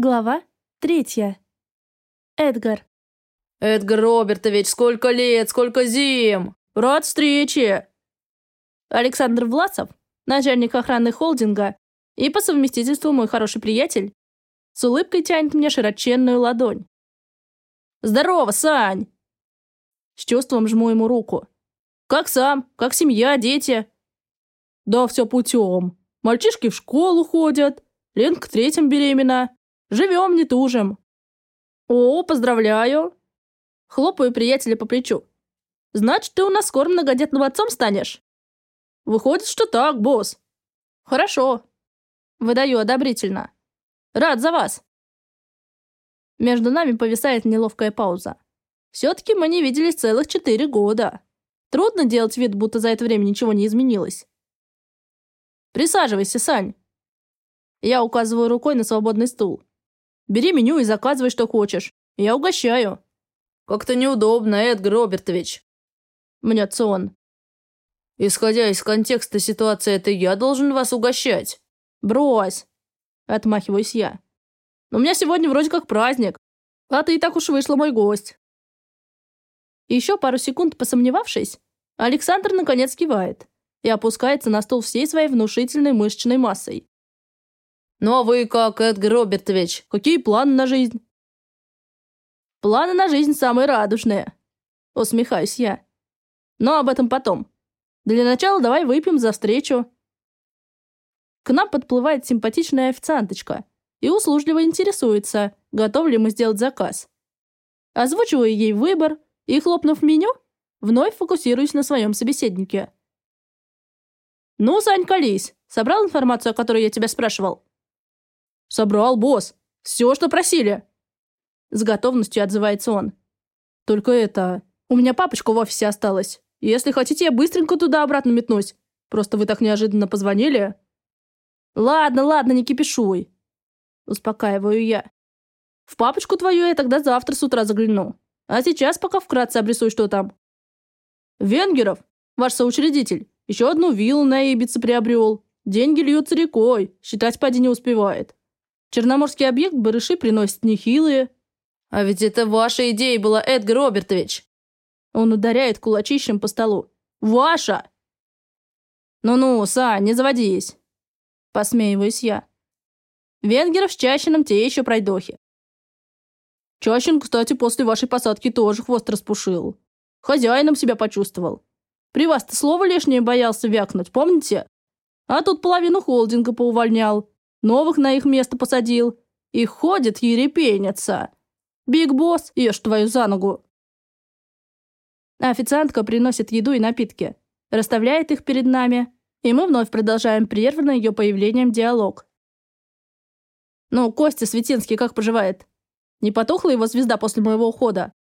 Глава третья. Эдгар. «Эдгар Робертович, сколько лет, сколько зим! Рад встрече!» Александр Власов, начальник охраны холдинга и по совместительству мой хороший приятель, с улыбкой тянет мне широченную ладонь. «Здорово, Сань!» С чувством жму ему руку. «Как сам? Как семья, дети?» «Да все путем. Мальчишки в школу ходят. Ленка третьим беременна. Живем, не тужим». «О, поздравляю!» Хлопаю приятеля по плечу. «Значит, ты у нас скоро многодетным отцом станешь?» «Выходит, что так, босс». «Хорошо». Выдаю одобрительно. «Рад за вас». Между нами повисает неловкая пауза. Все-таки мы не виделись целых четыре года. Трудно делать вид, будто за это время ничего не изменилось. «Присаживайся, Сань». Я указываю рукой на свободный стул. Бери меню и заказывай, что хочешь. Я угощаю». «Как-то неудобно, Эдгар Робертович». Мнется он. «Исходя из контекста ситуации, это я должен вас угощать». «Брось!» Отмахиваюсь я. «У меня сегодня вроде как праздник, а ты и так уж вышла мой гость». Еще пару секунд посомневавшись, Александр наконец кивает и опускается на стол всей своей внушительной мышечной массой. «Ну а вы как, Эдгар Робертович? Какие планы на жизнь?» «Планы на жизнь самые радужные», — усмехаюсь я. «Но об этом потом. Для начала давай выпьем за встречу». К нам подплывает симпатичная официанточка и услужливо интересуется, готов ли мы сделать заказ. Озвучиваю ей выбор и, хлопнув меню, вновь фокусируюсь на своем собеседнике. «Ну, Сань, колись. Собрал информацию, о которой я тебя спрашивал?» «Собрал, босс. Все, что просили». С готовностью отзывается он. «Только это... У меня папочка в офисе осталась. Если хотите, я быстренько туда-обратно метнусь. Просто вы так неожиданно позвонили». «Ладно, ладно, не кипишуй». Успокаиваю я. «В папочку твою я тогда завтра с утра загляну. А сейчас пока вкратце обрисуй, что там». «Венгеров, ваш соучредитель, еще одну виллу на Ибице приобрел. Деньги льются рекой, считать поди не успевает. Черноморский объект барыши приносит нехилые. А ведь это ваша идея была, Эдгар Робертович. Он ударяет кулачищем по столу. Ваша! Ну-ну, Са, не заводись. Посмеиваюсь я. Венгеров с Чащином те еще пройдохи. Чащин, кстати, после вашей посадки тоже хвост распушил. Хозяином себя почувствовал. При вас-то слово лишнее боялся вякнуть, помните? А тут половину холдинга поувольнял новых на их место посадил. И ходит ерепенятся. Биг Босс, ешь твою за ногу. Официантка приносит еду и напитки, расставляет их перед нами, и мы вновь продолжаем прерванный ее появлением диалог. «Ну, Костя Светинский как поживает? Не потухла его звезда после моего ухода?»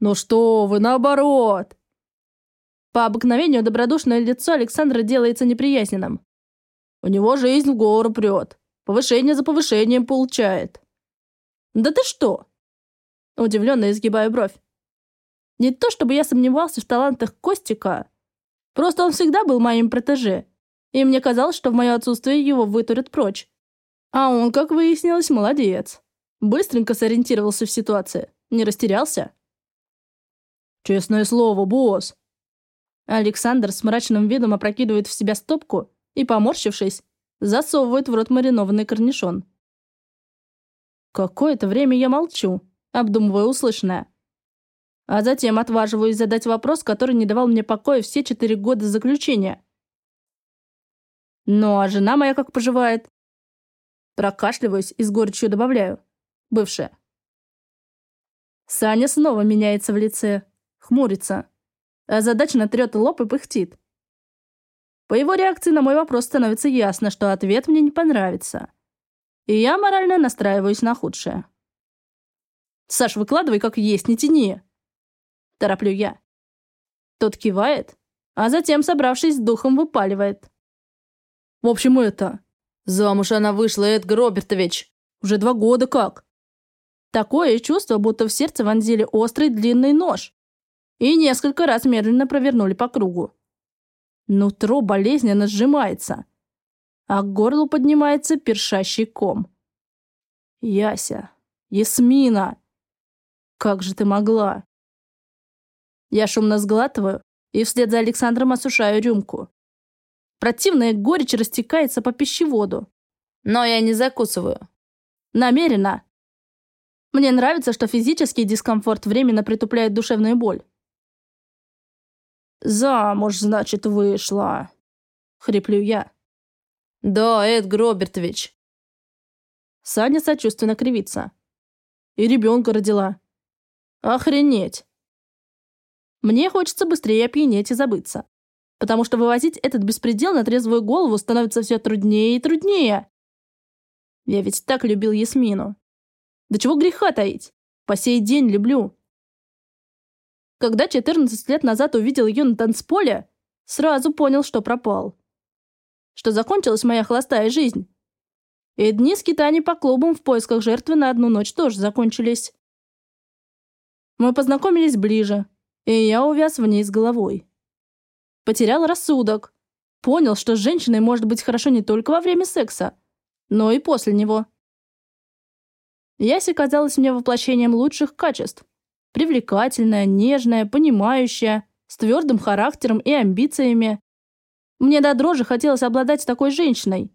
«Ну что вы, наоборот!» По обыкновению добродушное лицо Александра делается неприязненным. У него жизнь в гору прет. Повышение за повышением получает. Да ты что? Удивленно изгибаю бровь. Не то чтобы я сомневался в талантах Костика. Просто он всегда был моим протеже. И мне казалось, что в мое отсутствие его вытурят прочь. А он, как выяснилось, молодец. Быстренько сориентировался в ситуации. Не растерялся. «Честное слово, босс!» Александр с мрачным видом опрокидывает в себя стопку и, поморщившись, засовывает в рот маринованный корнишон. Какое-то время я молчу, обдумывая услышанное. А затем отваживаюсь задать вопрос, который не давал мне покоя все четыре года заключения. «Ну, а жена моя как поживает?» Прокашливаюсь и с горечью добавляю. Бывшая. Саня снова меняется в лице, хмурится. а Озадаченно трет лоб и пыхтит. По его реакции на мой вопрос становится ясно, что ответ мне не понравится. И я морально настраиваюсь на худшее. «Саш, выкладывай как есть, не тяни!» Тороплю я. Тот кивает, а затем, собравшись с духом, выпаливает. «В общем, это...» «Замуж она вышла, Эдгар Робертович. Уже два года как?» Такое чувство, будто в сердце вонзили острый длинный нож и несколько раз медленно провернули по кругу. Нутро болезненно сжимается, а к горлу поднимается першащий ком. Яся. Ясмина. Как же ты могла? Я шумно сглатываю и вслед за Александром осушаю рюмку. Противная горечь растекается по пищеводу. Но я не закусываю. Намеренно. Мне нравится, что физический дискомфорт временно притупляет душевную боль. «Замуж, значит, вышла», — хриплю я. «Да, Эдгар Робертович». Саня сочувственно кривится. «И ребенка родила». «Охренеть!» Мне хочется быстрее опьянеть и забыться. Потому что вывозить этот беспредел на трезвую голову становится все труднее и труднее. Я ведь так любил Ясмину. Да чего греха таить? По сей день люблю. Когда 14 лет назад увидел ее на танцполе, сразу понял, что пропал. Что закончилась моя холостая жизнь. И дни скитаний по клубам в поисках жертвы на одну ночь тоже закончились. Мы познакомились ближе, и я увяз в ней с головой. Потерял рассудок. Понял, что с женщиной может быть хорошо не только во время секса, но и после него. Яся казалась мне воплощением лучших качеств. Привлекательная, нежная, понимающая, с твердым характером и амбициями. Мне до дрожи хотелось обладать такой женщиной,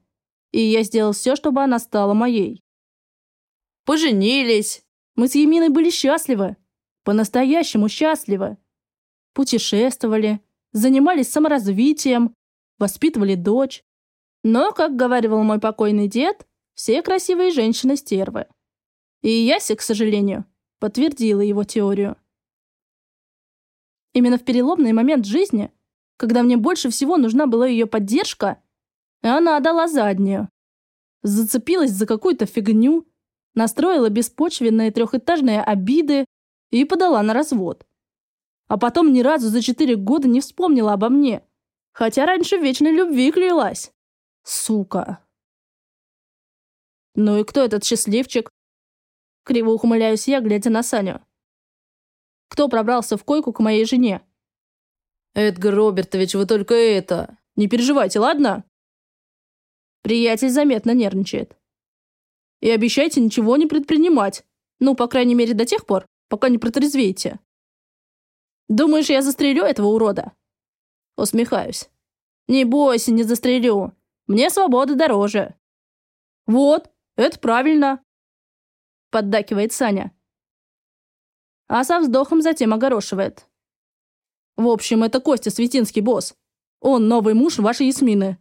и я сделал все, чтобы она стала моей. Поженились. Мы с Еминой были счастливы. По-настоящему счастливы. Путешествовали, занимались саморазвитием, воспитывали дочь. Но, как говаривал мой покойный дед, все красивые женщины стервы. И Яся, к сожалению, подтвердила его теорию. Именно в переломный момент жизни, когда мне больше всего нужна была ее поддержка, она дала заднюю. Зацепилась за какую-то фигню, настроила беспочвенные трехэтажные обиды и подала на развод. А потом ни разу за четыре года не вспомнила обо мне, хотя раньше вечной любви клялась. Сука. Ну и кто этот счастливчик? Криво ухмыляюсь я, глядя на Саню. Кто пробрался в койку к моей жене? Эдгар Робертович, вы только это... Не переживайте, ладно? Приятель заметно нервничает. И обещайте ничего не предпринимать. Ну, по крайней мере, до тех пор, пока не протрезвеете. Думаешь, я застрелю этого урода? Усмехаюсь. Не бойся, не застрелю. Мне свобода дороже. Вот, это правильно поддакивает Саня. А со вздохом затем огорошивает. В общем, это Костя Светинский, босс. Он новый муж вашей Ясмины.